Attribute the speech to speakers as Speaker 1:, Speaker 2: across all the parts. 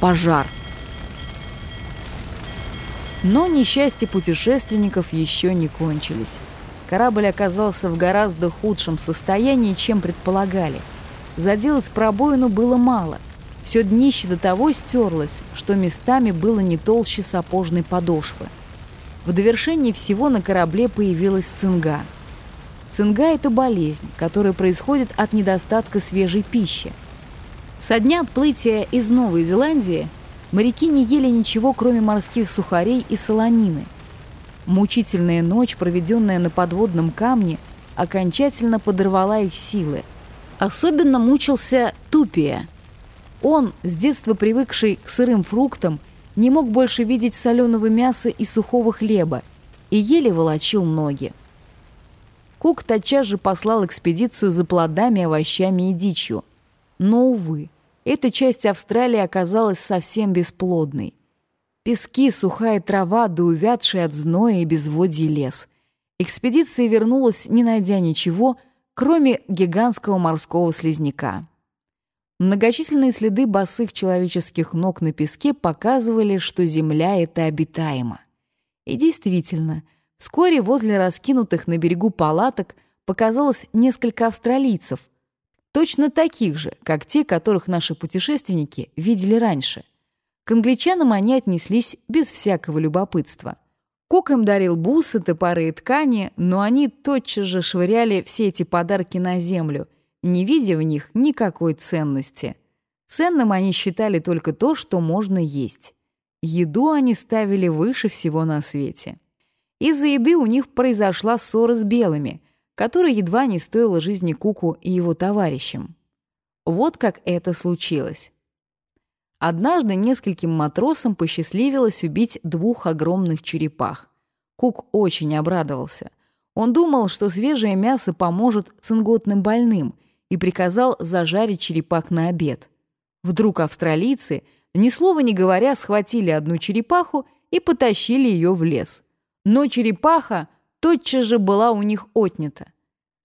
Speaker 1: пожар. Но несчастья путешественников еще не кончились. Корабль оказался в гораздо худшем состоянии, чем предполагали. Заделать пробоину было мало. Все днище до того стерлось, что местами было не толще сапожной подошвы. В довершении всего на корабле появилась цинга. Цинга – это болезнь, которая происходит от недостатка свежей пищи. Со дня отплытия из Новой Зеландии Моряки не ели ничего, кроме морских сухарей и солонины. Мучительная ночь, проведенная на подводном камне, окончательно подорвала их силы. Особенно мучился Тупия. Он, с детства привыкший к сырым фруктам, не мог больше видеть соленого мяса и сухого хлеба и еле волочил ноги. Кук тотчас же послал экспедицию за плодами, овощами и дичью. Но, увы, эта часть Австралии оказалась совсем бесплодной. Пески, сухая трава да увядший от зноя и безводья лес. Экспедиция вернулась, не найдя ничего, кроме гигантского морского слизняка. Многочисленные следы босых человеческих ног на песке показывали, что земля эта обитаема. И действительно, вскоре возле раскинутых на берегу палаток показалось несколько австралийцев, Точно таких же, как те, которых наши путешественники видели раньше. К англичанам они отнеслись без всякого любопытства. Кук им дарил бусы, топоры и ткани, но они тотчас же швыряли все эти подарки на землю, не видя в них никакой ценности. Ценным они считали только то, что можно есть. Еду они ставили выше всего на свете. Из-за еды у них произошла ссора с белыми – которая едва не стоила жизни Куку и его товарищам. Вот как это случилось. Однажды нескольким матросам посчастливилось убить двух огромных черепах. Кук очень обрадовался. Он думал, что свежее мясо поможет цинготным больным, и приказал зажарить черепах на обед. Вдруг австралийцы, ни слова не говоря, схватили одну черепаху и потащили ее в лес. Но черепаха тотчас же была у них отнята.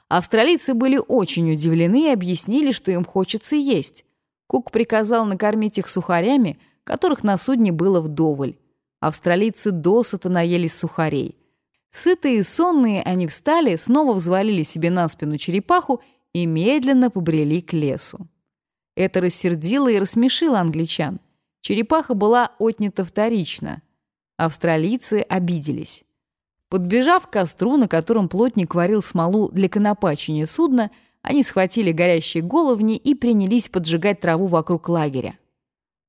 Speaker 1: Австралийцы были очень удивлены и объяснили, что им хочется есть. Кук приказал накормить их сухарями, которых на судне было вдоволь. Австралийцы досыта наелись сухарей. Сытые и сонные они встали, снова взвалили себе на спину черепаху и медленно побрели к лесу. Это рассердило и рассмешило англичан. Черепаха была отнята вторично. Австралийцы обиделись. Подбежав к костру, на котором плотник варил смолу для конопачения судна, они схватили горящие головни и принялись поджигать траву вокруг лагеря.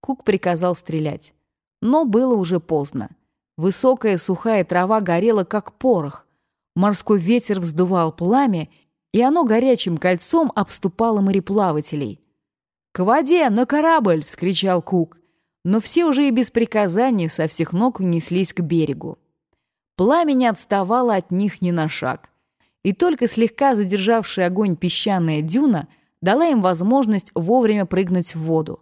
Speaker 1: Кук приказал стрелять. Но было уже поздно. Высокая сухая трава горела, как порох. Морской ветер вздувал пламя, и оно горячим кольцом обступало мореплавателей. «К воде, на корабль!» — вскричал Кук. Но все уже и без приказаний со всех ног неслись к берегу. Пламя не отставало от них ни на шаг. И только слегка задержавший огонь песчаная дюна дала им возможность вовремя прыгнуть в воду.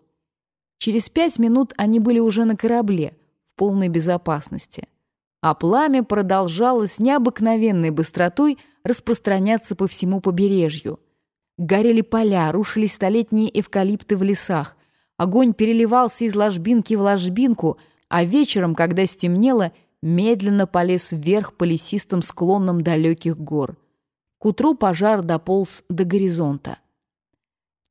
Speaker 1: Через пять минут они были уже на корабле, в полной безопасности. А пламя продолжало с необыкновенной быстротой распространяться по всему побережью. Горели поля, рушились столетние эвкалипты в лесах. Огонь переливался из ложбинки в ложбинку, а вечером, когда стемнело, медленно полез вверх по лесистым склонам далеких гор. К утру пожар дополз до горизонта.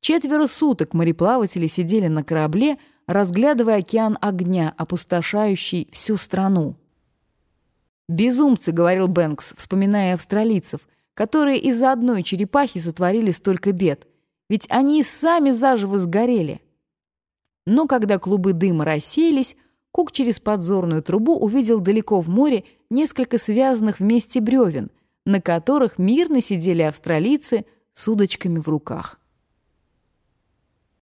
Speaker 1: Четверо суток мореплаватели сидели на корабле, разглядывая океан огня, опустошающий всю страну. «Безумцы», — говорил Бэнкс, вспоминая австралийцев, которые из-за одной черепахи сотворили столько бед, ведь они и сами заживо сгорели. Но когда клубы дыма рассеялись, Кук через подзорную трубу увидел далеко в море несколько связанных вместе бревен, на которых мирно сидели австралийцы с удочками в руках.